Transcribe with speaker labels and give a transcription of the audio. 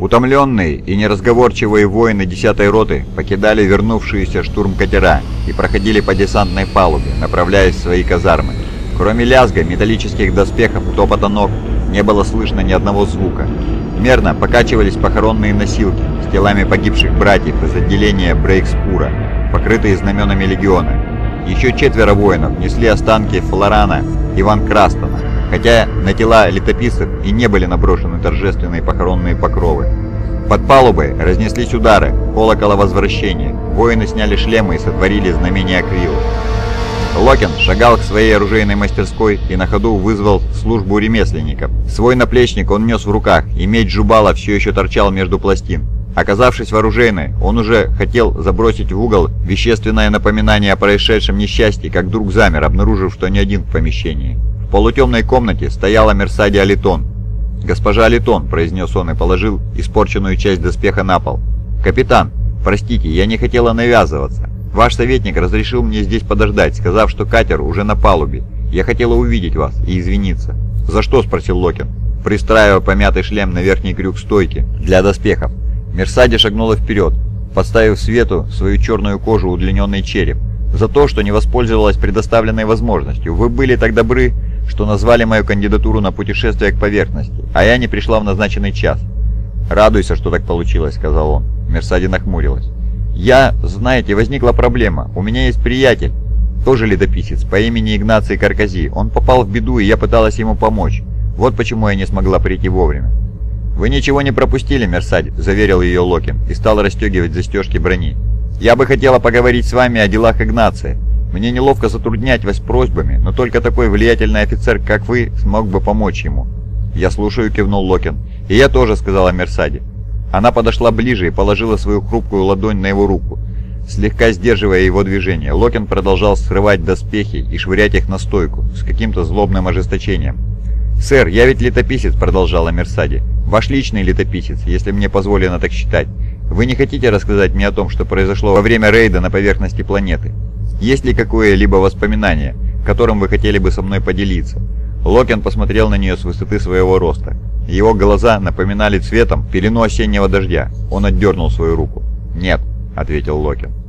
Speaker 1: Утомленные и неразговорчивые воины 10-й роты покидали вернувшиеся штурм-катера и проходили по десантной палубе, направляясь в свои казармы. Кроме лязга металлических доспехов топота ног, не было слышно ни одного звука. Мерно покачивались похоронные носилки с телами погибших братьев из отделения Брейкспура, покрытые знаменами легиона. Еще четверо воинов несли останки Флорана и Ван Крастона, хотя на тела летописцев и не были наброшены торжественные похоронные покровы. Под палубой разнеслись удары, колокола возвращения. Воины сняли шлемы и сотворили знамения Аквилы. Локин шагал к своей оружейной мастерской и на ходу вызвал службу ремесленников. Свой наплечник он нес в руках, и меч Жубала все еще торчал между пластин. Оказавшись в оружейной, он уже хотел забросить в угол вещественное напоминание о происшедшем несчастье, как вдруг замер, обнаружив, что не один в помещении. В полутемной комнате стояла Мерсади Алитон. «Госпожа Алитон», — произнес он и положил испорченную часть доспеха на пол. «Капитан, простите, я не хотела навязываться. Ваш советник разрешил мне здесь подождать, сказав, что катер уже на палубе. Я хотела увидеть вас и извиниться». «За что?» — спросил Локин, пристраивая помятый шлем на верхний крюк стойки для доспехов. Мерсади шагнула вперед, подставив свету свою черную кожу удлиненный череп. «За то, что не воспользовалась предоставленной возможностью. Вы были так добры, что назвали мою кандидатуру на путешествие к поверхности, а я не пришла в назначенный час. «Радуйся, что так получилось», — сказал он. Мерсади нахмурилась. «Я, знаете, возникла проблема. У меня есть приятель, тоже летописец, по имени Игнаций Каркази. Он попал в беду, и я пыталась ему помочь. Вот почему я не смогла прийти вовремя». «Вы ничего не пропустили, Мерсади», — заверил ее Локин и стал расстегивать застежки брони. «Я бы хотела поговорить с вами о делах Игнация. Мне неловко затруднять вас просьбами, но только такой влиятельный офицер, как вы, смог бы помочь ему». «Я слушаю», — кивнул Локин. «И я тоже», — сказала Мерсади. Она подошла ближе и положила свою хрупкую ладонь на его руку, слегка сдерживая его движение. Локин продолжал срывать доспехи и швырять их на стойку с каким-то злобным ожесточением. «Сэр, я ведь летописец», — продолжала Мерсади. «Ваш личный летописец, если мне позволено так считать. Вы не хотите рассказать мне о том, что произошло во время рейда на поверхности планеты? Есть ли какое-либо воспоминание, которым вы хотели бы со мной поделиться?» Локин посмотрел на нее с высоты своего роста. Его глаза напоминали цветом пелену осеннего дождя. Он отдернул свою руку. «Нет», — ответил Локин.